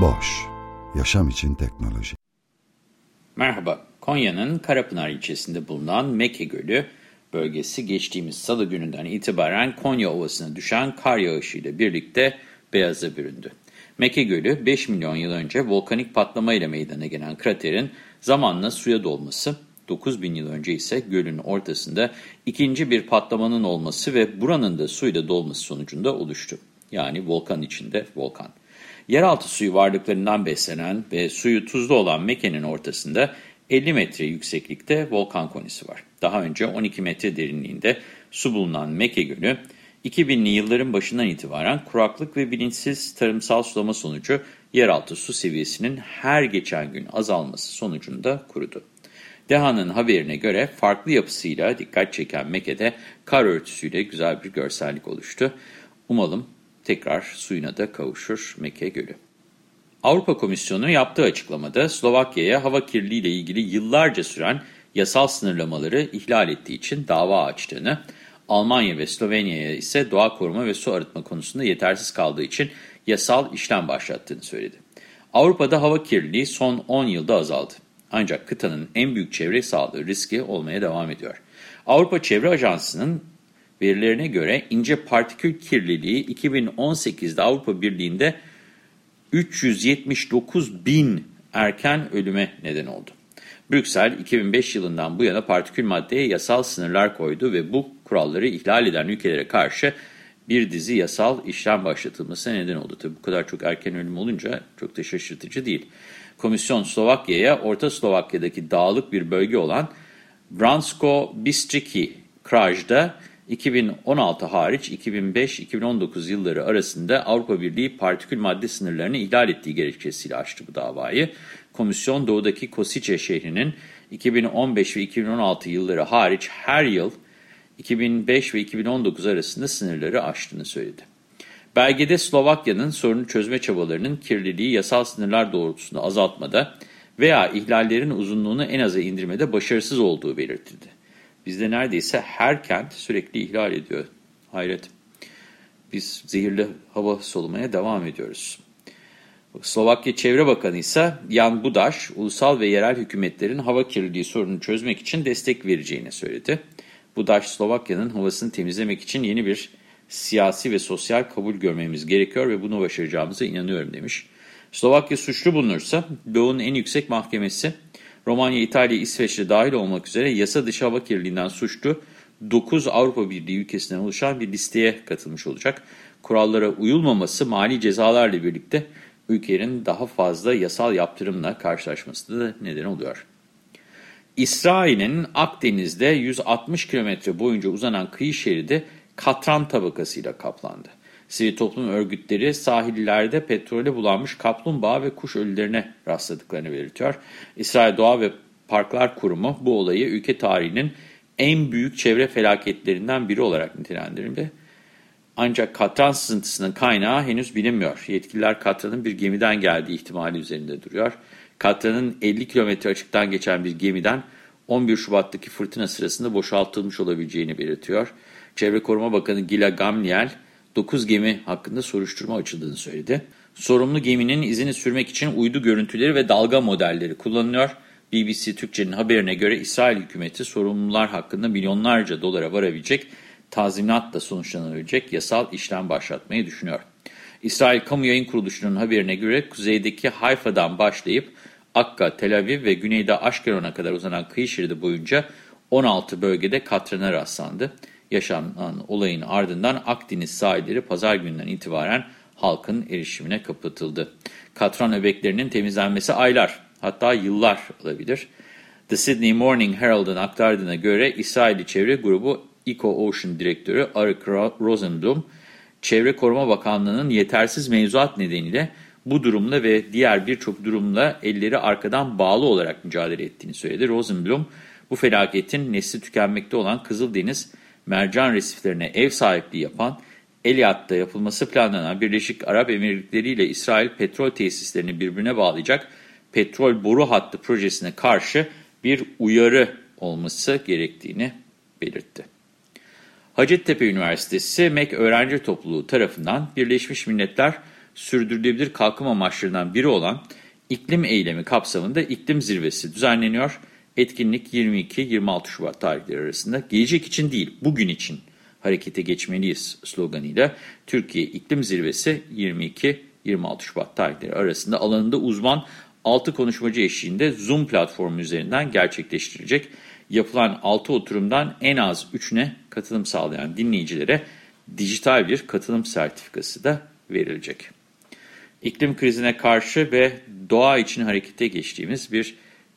Boş, yaşam için teknoloji. Merhaba, Konya'nın Karapınar ilçesinde bulunan Meke Gölü bölgesi geçtiğimiz salı gününden itibaren Konya Ovası'na düşen kar yağışıyla birlikte beyaza büründü. Meke Gölü 5 milyon yıl önce volkanik patlama ile meydana gelen kraterin zamanla suya dolması, 9 bin yıl önce ise gölün ortasında ikinci bir patlamanın olması ve buranın da suyla dolması sonucunda oluştu. Yani volkan içinde volkan. Yeraltı suyu varlıklarından beslenen ve suyu tuzlu olan Meke'nin ortasında 50 metre yükseklikte volkan konisi var. Daha önce 12 metre derinliğinde su bulunan Meke Gölü, 2000'li yılların başından itibaren kuraklık ve bilinçsiz tarımsal sulama sonucu yeraltı su seviyesinin her geçen gün azalması sonucunda kurudu. DEHA'nın haberine göre farklı yapısıyla dikkat çeken Meke'de kar örtüsüyle güzel bir görsellik oluştu. Umalım tekrar suyuna da kavuşur Meke Gölü. Avrupa Komisyonu yaptığı açıklamada Slovakya'ya hava kirliliği ile ilgili yıllarca süren yasal sınırlamaları ihlal ettiği için dava açtığını, Almanya ve Slovenya'ya ise doğa koruma ve su arıtma konusunda yetersiz kaldığı için yasal işlem başlattığını söyledi. Avrupa'da hava kirliliği son 10 yılda azaldı. Ancak kıtanın en büyük çevre sağlığı riski olmaya devam ediyor. Avrupa Çevre Ajansı'nın verilerine göre ince partikül kirliliği 2018'de Avrupa Birliği'nde 379 bin erken ölüme neden oldu. Brüksel 2005 yılından bu yana partikül maddeye yasal sınırlar koydu ve bu kuralları ihlal eden ülkelere karşı bir dizi yasal işlem başlatılmasına neden oldu. Tabii bu kadar çok erken ölüm olunca çok da şaşırtıcı değil. Komisyon Slovakya'ya Orta Slovakya'daki dağlık bir bölge olan Bransko-Bistrici Kraj'da 2016 hariç 2005-2019 yılları arasında Avrupa Birliği partikül madde sınırlarını ihlal ettiği gerekçesiyle açtı bu davayı. Komisyon doğudaki Kosice şehrinin 2015 ve 2016 yılları hariç her yıl 2005 ve 2019 arasında sınırları aştığını söyledi. Belgede Slovakya'nın sorunu çözme çabalarının kirliliği yasal sınırlar doğrultusunda azaltmada veya ihlallerin uzunluğunu en aza indirmede başarısız olduğu belirtildi. Bizde neredeyse her kent sürekli ihlal ediyor. Hayret. Biz zehirli hava solumaya devam ediyoruz. Slovakya Çevre Bakanı ise Jan Budaş, ulusal ve yerel hükümetlerin hava kirliliği sorununu çözmek için destek vereceğini söyledi. Budaş, Slovakya'nın havasını temizlemek için yeni bir siyasi ve sosyal kabul görmemiz gerekiyor ve bunu başaracağımıza inanıyorum demiş. Slovakya suçlu bulunursa Doğu'nun en yüksek mahkemesi Romanya, İtalya, İsveç'te dahil olmak üzere yasa dışı hava kirliliğinden suçlu 9 Avrupa Birliği ülkesinden oluşan bir listeye katılmış olacak. Kurallara uyulmaması mali cezalarla birlikte ülkelerin daha fazla yasal yaptırımla karşılaşması da neden oluyor. İsrail'in Akdeniz'de 160 kilometre boyunca uzanan kıyı şeridi katran tabakasıyla kaplandı. Sivil toplum örgütleri sahillerde petrole bulanmış kaplumbağa ve kuş ölülerine rastladıklarını belirtiyor. İsrail Doğa ve Parklar Kurumu bu olayı ülke tarihinin en büyük çevre felaketlerinden biri olarak nitelendirdi. Ancak katran sızıntısının kaynağı henüz bilinmiyor. Yetkililer katranın bir gemiden geldiği ihtimali üzerinde duruyor. Katranın 50 kilometre açıktan geçen bir gemiden 11 Şubat'taki fırtına sırasında boşaltılmış olabileceğini belirtiyor. Çevre Koruma Bakanı Gila Gamliel, 9 gemi hakkında soruşturma açıldığını söyledi. Sorumlu geminin izini sürmek için uydu görüntüleri ve dalga modelleri kullanılıyor. BBC Türkçe'nin haberine göre İsrail hükümeti sorumlular hakkında milyonlarca dolara varabilecek tazminatla sonuçlanabilecek yasal işlem başlatmayı düşünüyor. İsrail Kamu Yayın Kuruluşu'nun haberine göre kuzeydeki Hayfa'dan başlayıp Akka, Tel Aviv ve güneyde Aşkelon'a kadar uzanan kıyı şeridi boyunca 16 bölgede katrana rastlandı. Yaşanan olayın ardından Akdeniz sahilleri pazar gününden itibaren halkın erişimine kapatıldı. Katran öbeklerinin temizlenmesi aylar hatta yıllar alabilir. The Sydney Morning Herald'ın aktardığına göre İsrail'i çevre grubu Eco Ocean Direktörü Arik Rosenblum, Çevre Koruma Bakanlığı'nın yetersiz mevzuat nedeniyle bu durumla ve diğer birçok durumla elleri arkadan bağlı olarak mücadele ettiğini söyledi. Rosenblum, bu felaketin nesli tükenmekte olan Kızıldeniz mercan resiflerine ev sahipliği yapan, Eliad'da yapılması planlanan Birleşik Arap Emirlikleri ile İsrail petrol tesislerini birbirine bağlayacak petrol boru hattı projesine karşı bir uyarı olması gerektiğini belirtti. Hacettepe Üniversitesi MEK Öğrenci Topluluğu tarafından Birleşmiş Milletler sürdürülebilir kalkınma amaçlarından biri olan iklim eylemi kapsamında iklim zirvesi düzenleniyor. Etkinlik 22-26 Şubat tarihleri arasında gelecek için değil bugün için harekete geçmeliyiz sloganıyla Türkiye İklim Zirvesi 22-26 Şubat tarihleri arasında alanında uzman 6 konuşmacı eşliğinde Zoom platformu üzerinden gerçekleştirilecek. Yapılan 6 oturumdan en az 3'üne katılım sağlayan dinleyicilere dijital bir katılım sertifikası da verilecek. İklim krizine karşı ve doğa için harekete geçtiğimiz bir